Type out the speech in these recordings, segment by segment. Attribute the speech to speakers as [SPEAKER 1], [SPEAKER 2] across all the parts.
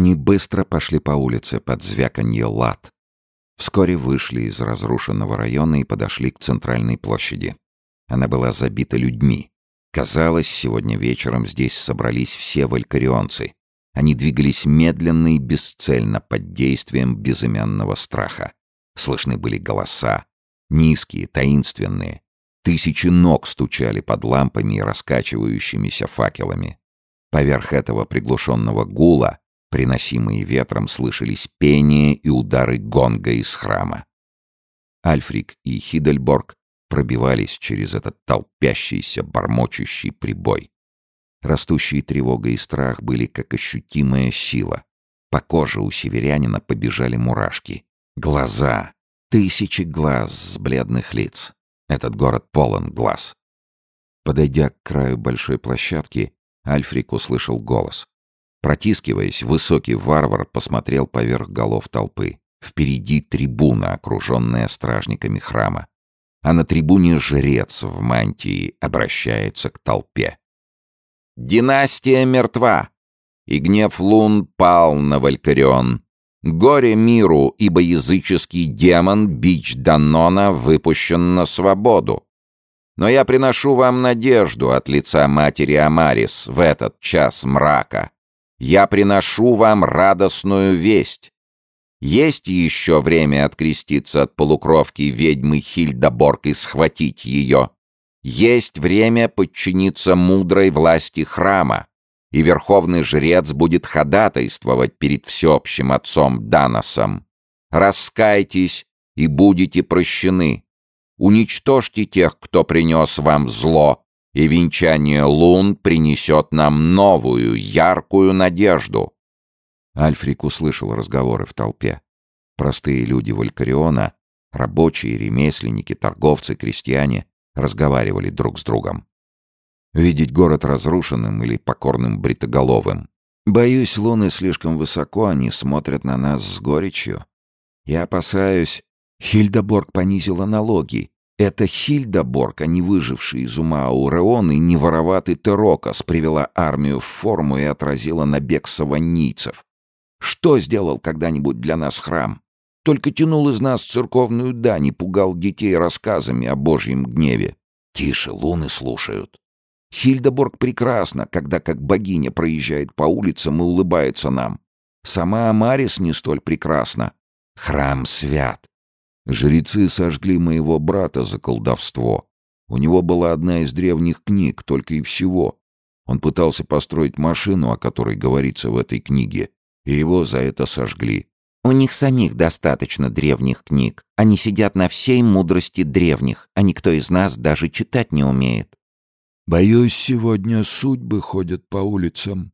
[SPEAKER 1] Они быстро пошли по улице под звяканье лад. Вскоре вышли из разрушенного района и подошли к центральной площади. Она была забита людьми. Казалось, сегодня вечером здесь собрались все валькарионцы. Они двигались медленно и бесцельно под действием безымянного страха. Слышны были голоса, низкие, таинственные. Тысячи ног стучали под лампами и раскачивающимися факелами. Поверх этого приглушенного гула, приносимые ветром, слышались пение и удары гонга из храма. Альфрик и Хидельборг пробивались через этот толпящийся, бормочущий прибой. Растущие тревога и страх были как ощутимая сила. По коже у северянина побежали мурашки. Глаза. Тысячи глаз с бледных лиц. Этот город полон глаз. Подойдя к краю большой площадки, Альфрик услышал голос. Протискиваясь, высокий варвар посмотрел поверх голов толпы. Впереди трибуна, окруженная стражниками храма. А на трибуне жрец в мантии обращается к толпе. «Династия мертва, и гнев лун пал на Валькарион. Горе миру, ибо языческий демон, бич Данона, выпущен на свободу. Но я приношу вам надежду от лица матери Амарис в этот час мрака. Я приношу вам радостную весть. Есть еще время откреститься от полукровки ведьмы Хильдаборг и схватить ее. Есть время подчиниться мудрой власти храма и верховный жрец будет ходатайствовать перед всеобщим отцом Даносом. Раскайтесь и будете прощены. Уничтожьте тех, кто принес вам зло, и венчание лун принесет нам новую, яркую надежду». Альфрик услышал разговоры в толпе. Простые люди Валькариона, рабочие, ремесленники, торговцы, крестьяне разговаривали друг с другом. Видеть город разрушенным или покорным бритоголовым. Боюсь, луны слишком высоко, они смотрят на нас с горечью. Я опасаюсь... Хильдеборг понизила налоги. Это Хильдеборг, а не выживший из ума Ауреон и не вороватый Терокос, привела армию в форму и отразила набег саванийцев. Что сделал когда-нибудь для нас храм? Только тянул из нас церковную дань и пугал детей рассказами о Божьем гневе. Тише, луны слушают. Хильдеборг прекрасна, когда как богиня проезжает по улицам и улыбается нам. Сама Амарис не столь прекрасна. Храм свят. Жрецы сожгли моего брата за колдовство. У него была одна из древних книг, только и всего. Он пытался построить машину, о которой говорится в этой книге, и его за это сожгли. У них самих достаточно древних книг. Они сидят на всей мудрости древних, а никто из нас даже читать не умеет.
[SPEAKER 2] Боюсь, сегодня судьбы ходят по улицам.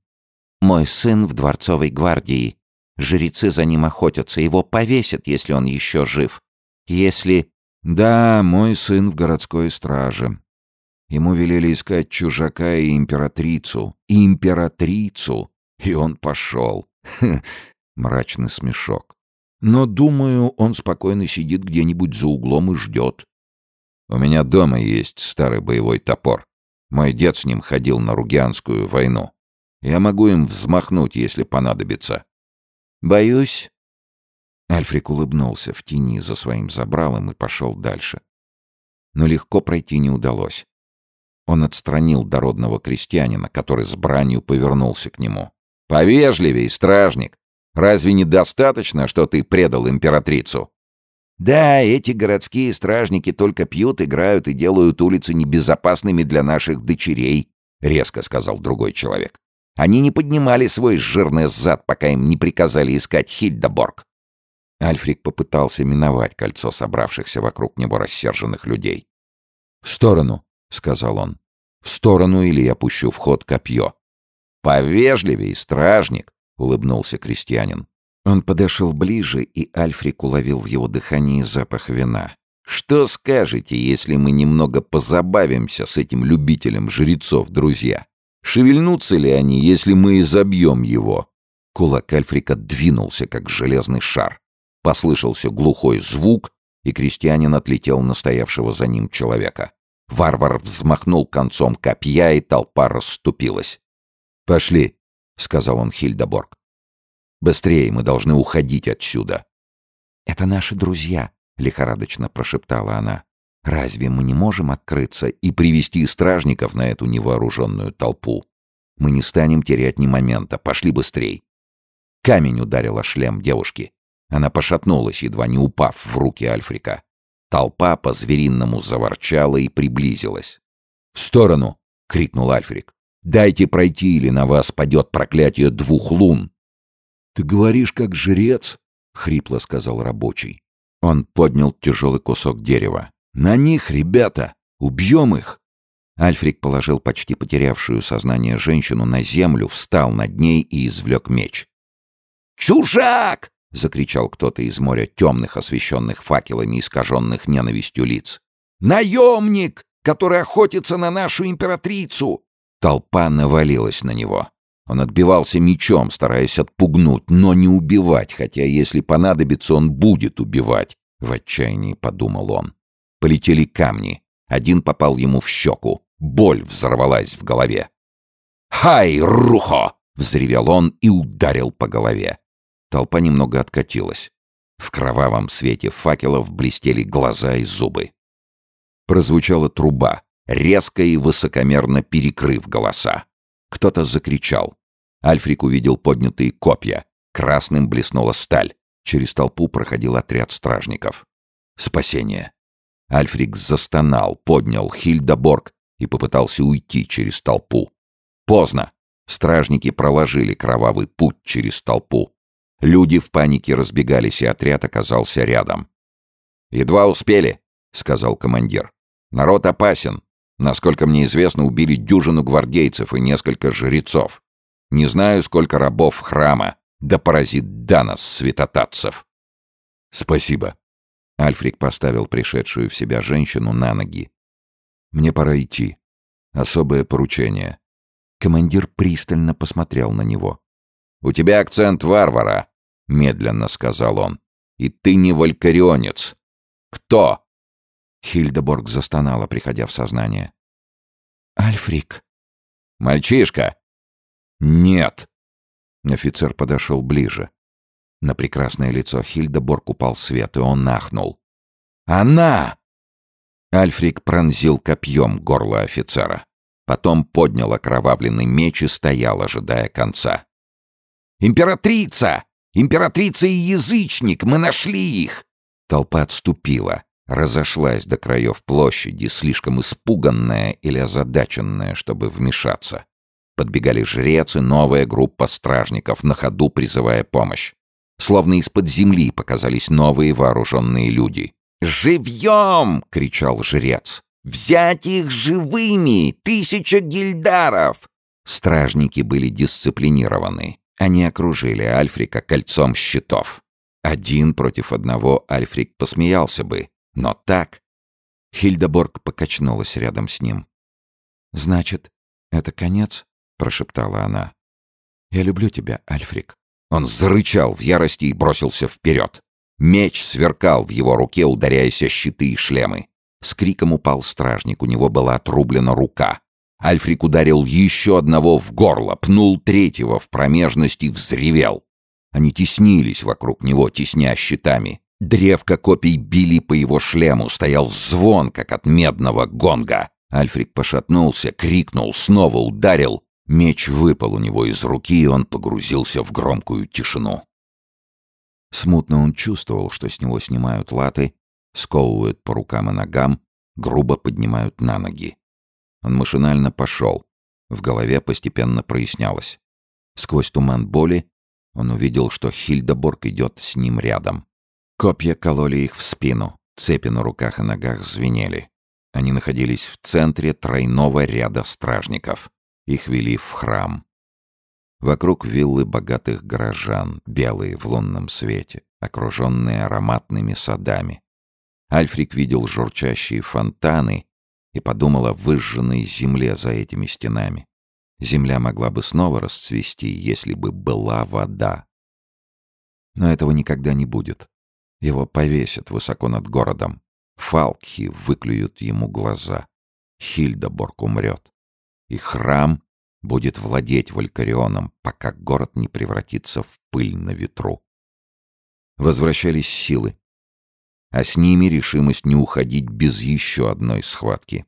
[SPEAKER 1] Мой сын в дворцовой гвардии. Жрецы за ним охотятся, его повесят, если он еще жив. Если... Да, мой сын в городской страже. Ему велели искать чужака и императрицу. Императрицу! И он пошел. Мрачный смешок. Но, думаю, он спокойно сидит где-нибудь за углом и ждет. У меня дома есть старый боевой топор. Мой дед с ним ходил на Ругианскую войну. Я могу им взмахнуть, если понадобится. Боюсь. Альфрик улыбнулся в тени за своим забралом и пошел дальше. Но легко пройти не удалось. Он отстранил дородного крестьянина, который с бранью повернулся к нему. «Повежливей, стражник! Разве недостаточно, что ты предал императрицу?» Да, эти городские стражники только пьют, играют и делают улицы небезопасными для наших дочерей, резко сказал другой человек. Они не поднимали свой жирный зад, пока им не приказали искать Хильдеборг. Альфрик попытался миновать кольцо собравшихся вокруг него рассерженных людей. «В сторону», — сказал он. «В сторону, или я пущу в ход копье». «Повежливей, стражник», — улыбнулся крестьянин. Он подошел ближе, и Альфрик уловил в его дыхании запах вина. «Что скажете, если мы немного позабавимся с этим любителем жрецов, друзья? Шевельнутся ли они, если мы изобьем его?» Кулак Альфрика двинулся, как железный шар. Послышался глухой звук, и крестьянин отлетел на стоявшего за ним человека. Варвар взмахнул концом копья, и толпа расступилась. «Пошли», — сказал он Хильдеборг. Быстрее, мы должны уходить отсюда!»
[SPEAKER 2] «Это наши друзья», — лихорадочно прошептала она. «Разве мы не можем открыться
[SPEAKER 1] и привести стражников на эту невооруженную толпу? Мы не станем терять ни момента. Пошли быстрей!» Камень ударил о шлем девушки. Она пошатнулась, едва не упав в руки Альфрика. Толпа по-звериному заворчала и приблизилась. «В сторону!» — крикнул Альфрик. «Дайте пройти, или на вас падет проклятие двух лун!»
[SPEAKER 2] «Ты говоришь, как жрец?» — хрипло сказал рабочий.
[SPEAKER 1] Он поднял тяжелый кусок дерева.
[SPEAKER 2] «На них, ребята! Убьем их!»
[SPEAKER 1] Альфрик положил почти потерявшую сознание женщину на землю, встал над ней и извлек меч.
[SPEAKER 3] «Чужак!»
[SPEAKER 1] — закричал кто-то из моря темных, освещенных факелами, искаженных ненавистью лиц.
[SPEAKER 3] «Наемник, который охотится на нашу императрицу!»
[SPEAKER 1] Толпа навалилась на него. Он отбивался мечом, стараясь отпугнуть, но не убивать, хотя если понадобится, он будет убивать. В отчаянии подумал он. Полетели камни. Один попал ему в щеку. Боль взорвалась в голове. «Хай, Рухо!» — взревел он и ударил по голове. Толпа немного откатилась. В кровавом свете факелов блестели глаза и зубы. Прозвучала труба, резко и высокомерно перекрыв голоса. Кто-то закричал. Альфрик увидел поднятые копья. Красным блеснула сталь. Через толпу проходил отряд стражников. Спасение. Альфрик застонал, поднял Хильдеборг и попытался уйти через толпу. Поздно. Стражники проложили кровавый путь через толпу. Люди в панике разбегались, и отряд оказался рядом. «Едва успели», — сказал командир. «Народ опасен. Насколько мне известно, убили дюжину гвардейцев и несколько жрецов. Не знаю, сколько рабов храма, да поразит Данас святотатцев». «Спасибо». Альфрик поставил пришедшую в себя женщину на ноги. «Мне пора идти. Особое поручение». Командир пристально посмотрел на него. «У тебя акцент варвара», — медленно сказал он. «И ты не валькарионец. Кто?» Хильдеборг застонала, приходя в сознание.
[SPEAKER 2] «Альфрик».
[SPEAKER 1] «Мальчишка!» «Нет!» Офицер подошел ближе. На прекрасное лицо Хильдеборг упал свет, и он нахнул. «Она!» Альфрик пронзил копьем горло офицера. Потом поднял окровавленный меч и стоял, ожидая конца.
[SPEAKER 3] «Императрица! Императрица и язычник! Мы нашли их!»
[SPEAKER 1] Толпа отступила, разошлась до краев площади, слишком испуганная или озадаченная, чтобы вмешаться. Подбегали жрец и новая группа стражников, на ходу призывая помощь. Словно из-под земли показались новые вооруженные люди.
[SPEAKER 3] «Живьем!» — кричал жрец. «Взять их живыми! Тысяча гильдаров!»
[SPEAKER 1] Стражники были дисциплинированы. Они окружили Альфрика кольцом щитов. Один против одного Альфрик посмеялся бы, но так... Хильдеборг покачнулась рядом с ним.
[SPEAKER 2] «Значит, это конец?» — прошептала она. «Я люблю тебя, Альфрик».
[SPEAKER 1] Он зарычал в ярости и бросился вперед. Меч сверкал в его руке, ударяясь о щиты и шлемы. С криком упал стражник, у него была отрублена рука. Альфрик ударил еще одного в горло, пнул третьего в промежность и взревел. Они теснились вокруг него, тесня щитами. Древко копий били по его шлему, стоял звон, как от медного гонга. Альфрик пошатнулся, крикнул, снова ударил. Меч выпал у него из руки, и он погрузился в громкую тишину. Смутно он чувствовал, что с него снимают латы, сковывают по рукам и ногам, грубо поднимают на ноги. Он машинально пошел. В голове постепенно прояснялось. Сквозь туман боли он увидел, что Хильдеборг идет с ним рядом. Копья кололи их в спину, цепи на руках и ногах звенели. Они находились в центре тройного ряда стражников. Их вели в храм. Вокруг виллы богатых горожан, белые в лунном свете, окруженные ароматными садами. Альфрик видел журчащие фонтаны и подумал о выжженной земле за этими стенами. Земля могла бы снова расцвести, если бы была вода. Но этого никогда не будет. Его повесят высоко над городом. Фалкхи выклюют ему глаза. Хильдеборг умрет. И храм будет владеть Валькарионом, пока город не превратится в пыль на ветру. Возвращались силы, а с ними решимость не уходить без еще одной схватки.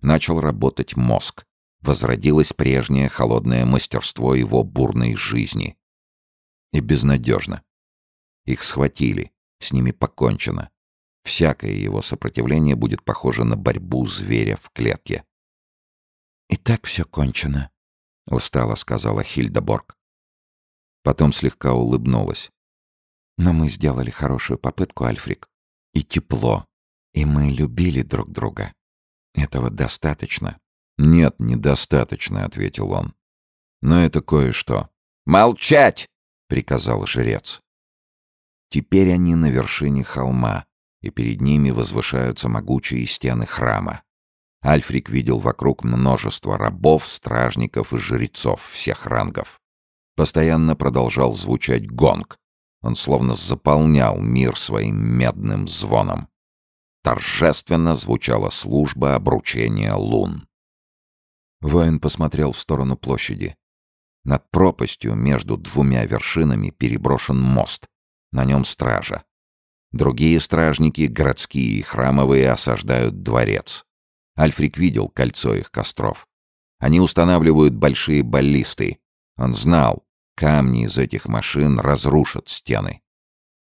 [SPEAKER 1] Начал работать мозг. Возродилось прежнее холодное мастерство его бурной жизни. И безнадежно. Их схватили, с ними покончено. Всякое его сопротивление будет похоже на борьбу зверя в клетке.
[SPEAKER 2] «И так все кончено», — устало сказала Хильдеборг.
[SPEAKER 1] Потом слегка улыбнулась.
[SPEAKER 2] «Но мы сделали хорошую попытку, Альфрик. И тепло. И мы любили друг друга. Этого достаточно».
[SPEAKER 1] «Нет, недостаточно», — ответил он. «Но это кое-что».
[SPEAKER 3] «Молчать!»
[SPEAKER 1] — приказал жрец. Теперь они на вершине холма, и перед ними возвышаются могучие стены храма. Альфрик видел вокруг множество рабов, стражников и жрецов всех рангов. Постоянно продолжал звучать гонг. Он словно заполнял мир своим медным звоном. Торжественно звучала служба обручения лун. Воин посмотрел в сторону площади. Над пропастью между двумя вершинами переброшен мост. На нем стража. Другие стражники, городские и храмовые, осаждают дворец. Альфрик видел кольцо их костров. Они устанавливают большие баллисты. Он знал, камни из этих машин разрушат стены.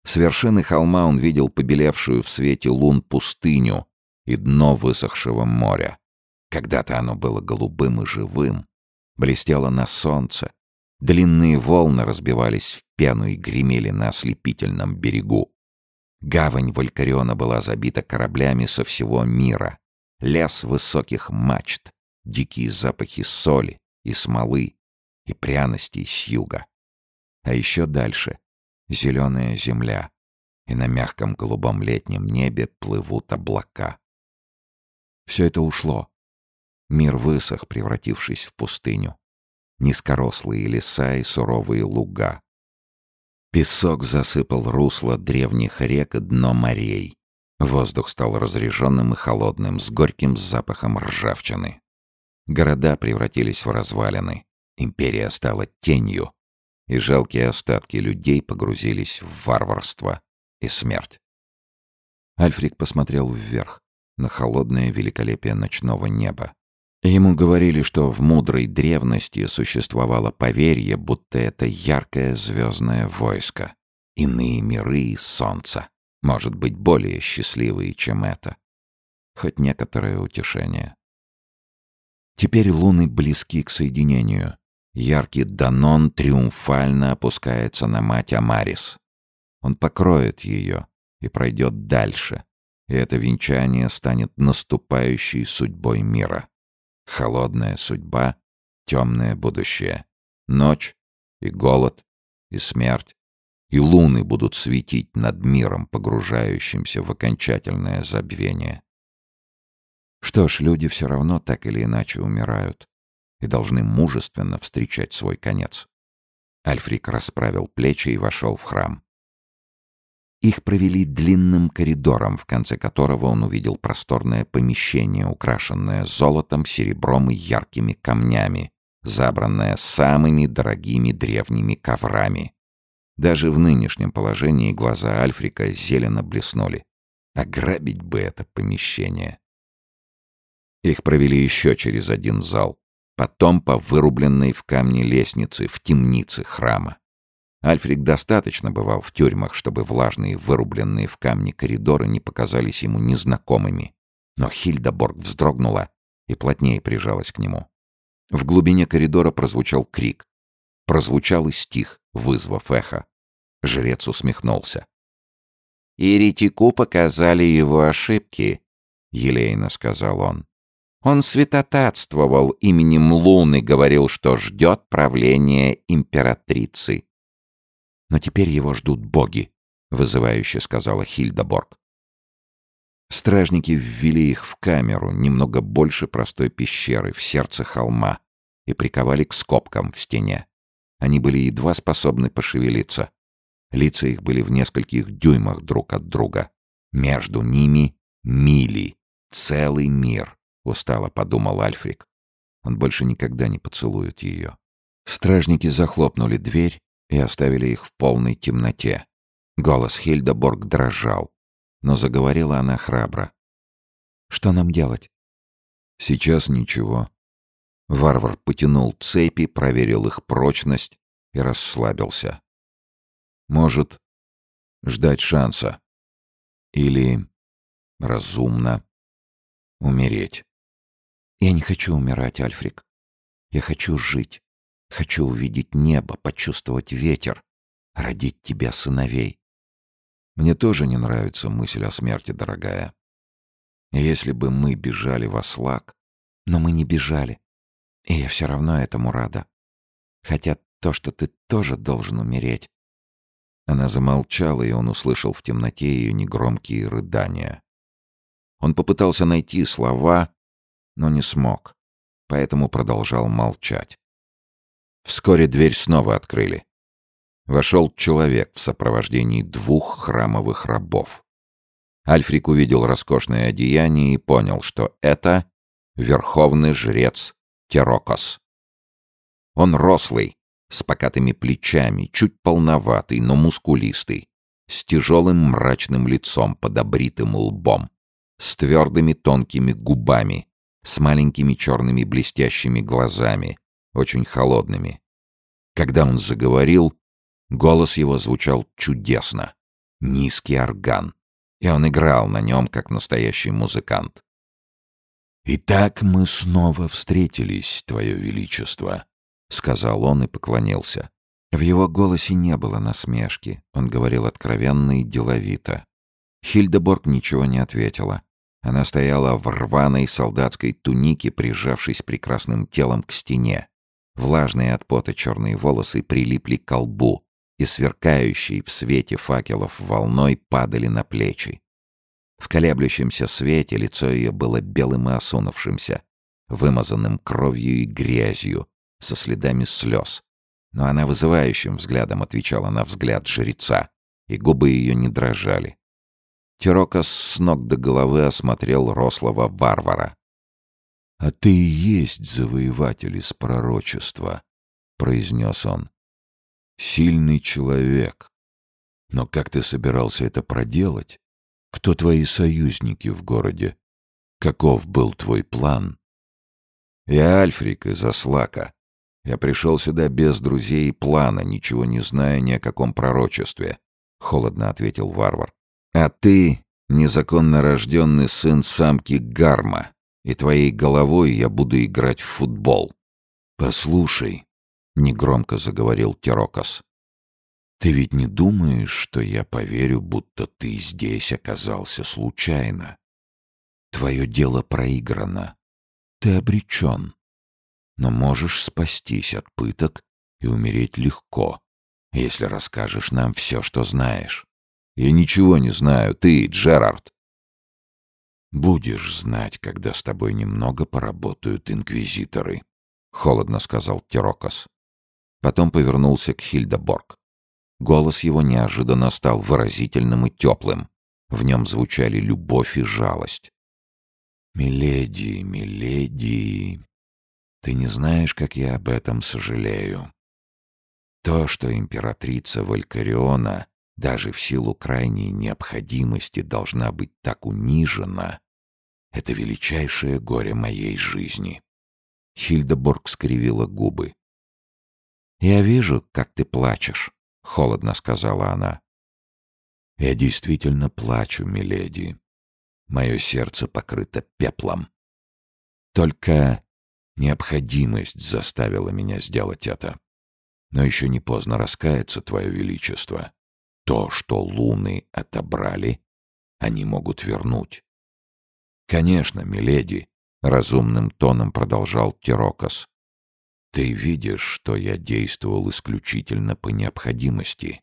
[SPEAKER 1] С вершины холма он видел побелевшую в свете лун пустыню и дно высохшего моря. Когда-то оно было голубым и живым, блестело на солнце. Длинные волны разбивались в пену и гремели на ослепительном берегу. Гавань Валькариона была забита кораблями со всего мира лес высоких мачт, дикие запахи соли и смолы и пряностей с юга. А еще дальше — зеленая земля, и на мягком голубом летнем небе плывут облака. Все это ушло. Мир высох, превратившись в пустыню. Низкорослые леса и суровые луга. Песок засыпал русло древних рек и дно морей. Воздух стал разреженным и холодным, с горьким запахом ржавчины. Города превратились в развалины. Империя стала тенью, и жалкие остатки людей погрузились в варварство и смерть. Альфрик посмотрел вверх, на холодное великолепие ночного неба. Ему говорили, что в мудрой древности существовало поверье, будто это яркое звездное войско, иные миры и солнца может быть более счастливые, чем это. Хоть некоторое утешение. Теперь луны близки к соединению. Яркий Данон триумфально опускается на мать Амарис. Он покроет ее и пройдет дальше, и это венчание станет наступающей судьбой мира. Холодная судьба, темное будущее, ночь и голод и смерть и луны будут светить над миром, погружающимся в окончательное забвение. Что ж, люди все равно так или иначе умирают и должны мужественно встречать свой конец. Альфрик расправил плечи и вошел в храм. Их провели длинным коридором, в конце которого он увидел просторное помещение, украшенное золотом, серебром и яркими камнями, забранное самыми дорогими древними коврами. Даже в нынешнем положении глаза Альфрика зелено блеснули. Ограбить бы это помещение. Их провели еще через один зал, потом по вырубленной в камне лестнице в темнице храма. Альфрик достаточно бывал в тюрьмах, чтобы влажные вырубленные в камне коридоры не показались ему незнакомыми. Но Хильдеборг вздрогнула и плотнее прижалась к нему. В глубине коридора прозвучал крик. Прозвучал и стих, вызвав эхо. Жрец усмехнулся. «Еретику показали его ошибки», — елейно сказал он. Он святотатствовал именем Луны, говорил, что ждет правления императрицы. «Но теперь его ждут боги», — вызывающе сказала Хильдеборг. Стражники ввели их в камеру, немного больше простой пещеры, в сердце холма, и приковали к скобкам в стене. Они были едва способны пошевелиться. Лица их были в нескольких дюймах друг от друга. Между ними мили. Целый мир, устало подумал Альфрик. Он больше никогда не поцелует ее. Стражники захлопнули дверь и оставили их в полной темноте. Голос Хильдеборг дрожал, но заговорила она храбро. «Что нам делать?» «Сейчас ничего». Варвар потянул цепи, проверил их прочность и расслабился. «Может, ждать шанса. Или разумно умереть». «Я не хочу умирать, Альфрик. Я хочу жить. Хочу увидеть небо, почувствовать ветер, родить тебя сыновей. Мне тоже не нравится мысль о смерти, дорогая. Если бы мы бежали во слаг, но мы не бежали. И я все равно этому рада. Хотя то, что ты тоже должен умереть. Она замолчала, и он услышал в темноте ее негромкие рыдания. Он попытался найти слова, но не смог, поэтому продолжал молчать. Вскоре дверь снова открыли. Вошел человек в сопровождении двух храмовых рабов. Альфрик увидел роскошное одеяние и понял, что это верховный жрец Терокос. Он рослый, с покатыми плечами, чуть полноватый, но мускулистый, с тяжелым мрачным лицом под обритым лбом, с твердыми тонкими губами, с маленькими черными блестящими глазами, очень холодными. Когда он заговорил, Голос его звучал чудесно. Низкий орган. И он играл на нем, как настоящий музыкант. «Итак мы снова встретились, Твое Величество», — сказал он и поклонился. В его голосе не было насмешки, он говорил откровенно и деловито. Хильдеборг ничего не ответила. Она стояла в рваной солдатской тунике, прижавшись прекрасным телом к стене. Влажные от пота черные волосы прилипли к колбу, и сверкающие в свете факелов волной падали на плечи. В колеблющемся свете лицо ее было белым и осунувшимся, вымазанным кровью и грязью, со следами слез. Но она вызывающим взглядом отвечала на взгляд жреца, и губы ее не дрожали. Тирокос с ног до головы осмотрел рослого варвара. «А ты и есть завоеватель из пророчества», — произнес он. Сильный человек. Но как ты собирался это проделать? Кто твои союзники в городе? Каков был твой план? Я Альфрик из Аслака. Я пришел сюда без друзей и плана, ничего не зная ни о каком пророчестве, — холодно ответил варвар. А ты — незаконно рожденный сын самки Гарма, и твоей головой я буду играть в футбол. Послушай, — негромко заговорил Терокос. «Ты ведь не думаешь, что я поверю, будто ты здесь оказался случайно? Твое дело проиграно. Ты обречен. Но можешь спастись от пыток и умереть легко, если расскажешь нам все, что знаешь. Я ничего не знаю, ты, Джерард. Будешь знать, когда с тобой немного поработают инквизиторы, — холодно сказал Терокос. Потом повернулся к Хильдеборг. Голос его неожиданно стал выразительным и теплым. В нем звучали любовь и жалость. «Миледи, миледи, ты не знаешь, как я об этом сожалею. То, что императрица Валькариона даже в силу крайней необходимости должна быть так унижена, это величайшее горе моей жизни». Хильдеборг скривила губы. «Я вижу, как ты плачешь», — холодно сказала она. «Я действительно плачу, миледи. Мое сердце покрыто пеплом. Только необходимость заставила меня сделать это. Но еще не поздно раскаяться, Твое Величество. То, что луны отобрали, они могут вернуть». «Конечно, миледи», — разумным тоном продолжал Тирокос. Ты видишь, что я действовал исключительно по необходимости.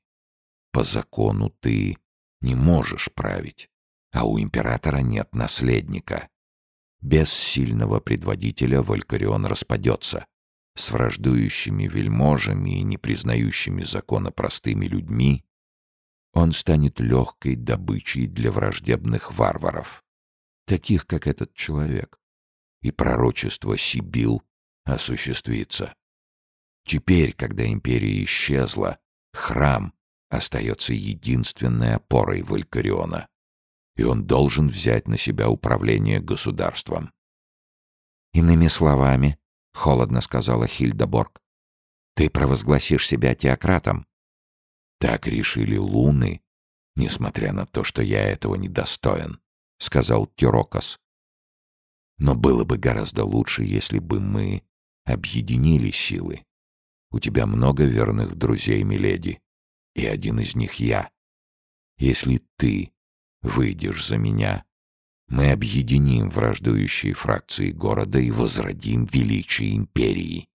[SPEAKER 1] По закону ты не можешь править, а у императора нет наследника. Без сильного предводителя Валькарион распадется. С враждующими вельможами и не признающими закона простыми людьми он станет легкой добычей для враждебных варваров, таких как этот человек. И пророчество Сибил осуществится. Теперь, когда империя исчезла, храм остается единственной опорой Валькариона, и он должен взять на себя управление государством.
[SPEAKER 2] «Иными словами», — холодно сказала Хильдеборг, — «ты провозгласишь себя теократом».
[SPEAKER 1] «Так решили луны, несмотря на то, что я этого недостоин», — сказал Тирокос. «Но было бы гораздо лучше, если бы мы объединили силы. У тебя много верных друзей, миледи, и один из них я. Если ты выйдешь за меня, мы объединим враждующие фракции города и возродим величие империи.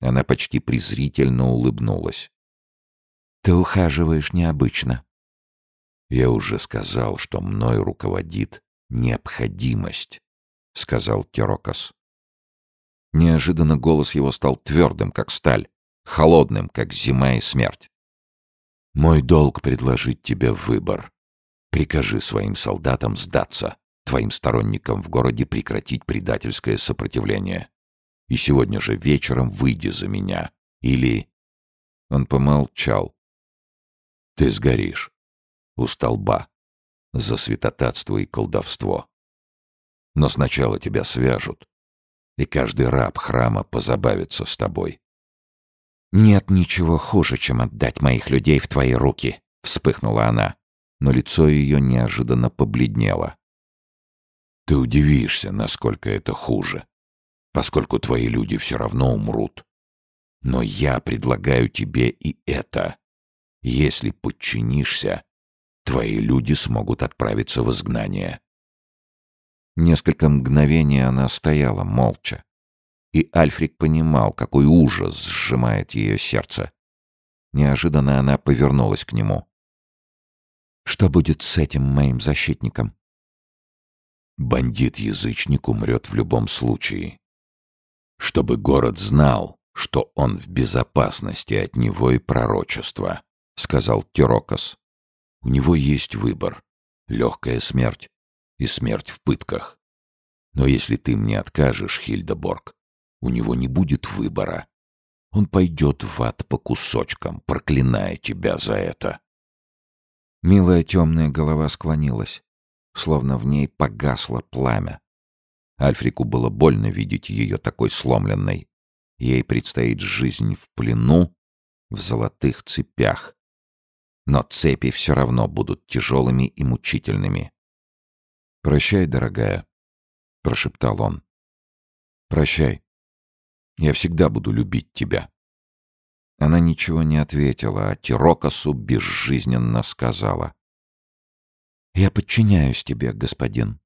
[SPEAKER 1] Она почти презрительно улыбнулась.
[SPEAKER 2] «Ты ухаживаешь необычно».
[SPEAKER 1] «Я уже сказал, что мной руководит необходимость», — сказал Терокос. Неожиданно голос его стал твердым, как сталь, холодным, как зима и смерть. «Мой долг — предложить тебе выбор. Прикажи своим солдатам сдаться, твоим сторонникам в городе прекратить предательское сопротивление. И сегодня же вечером выйди за меня. Или...» Он помолчал. «Ты сгоришь. У столба. За святотатство и колдовство. Но сначала тебя свяжут, и каждый раб храма позабавится с тобой.
[SPEAKER 2] «Нет ничего хуже, чем отдать моих людей в твои руки», — вспыхнула она, но лицо ее неожиданно побледнело.
[SPEAKER 1] «Ты удивишься, насколько это хуже, поскольку твои люди все равно умрут. Но я предлагаю тебе и это. Если подчинишься, твои люди смогут отправиться в изгнание.
[SPEAKER 2] Несколько мгновений она стояла молча. И Альфрик понимал, какой ужас сжимает ее сердце. Неожиданно она повернулась к нему. «Что будет с этим моим защитником?»
[SPEAKER 1] «Бандит-язычник умрет в любом случае. Чтобы город знал, что он в безопасности от него и пророчества», — сказал Тирокос. «У него есть выбор. Легкая смерть и смерть в пытках. Но если ты мне откажешь, Хильдеборг, у него не будет выбора. Он пойдет в ад по кусочкам, проклиная тебя за это.
[SPEAKER 2] Милая темная голова склонилась, словно в ней погасло пламя.
[SPEAKER 1] Альфрику было больно видеть ее такой сломленной. Ей предстоит жизнь в плену, в золотых цепях. Но цепи все равно будут тяжелыми и мучительными. «Прощай, дорогая», — прошептал он. «Прощай. Я всегда буду любить тебя». Она ничего не ответила, а Тирокосу безжизненно сказала.
[SPEAKER 2] «Я подчиняюсь тебе, господин».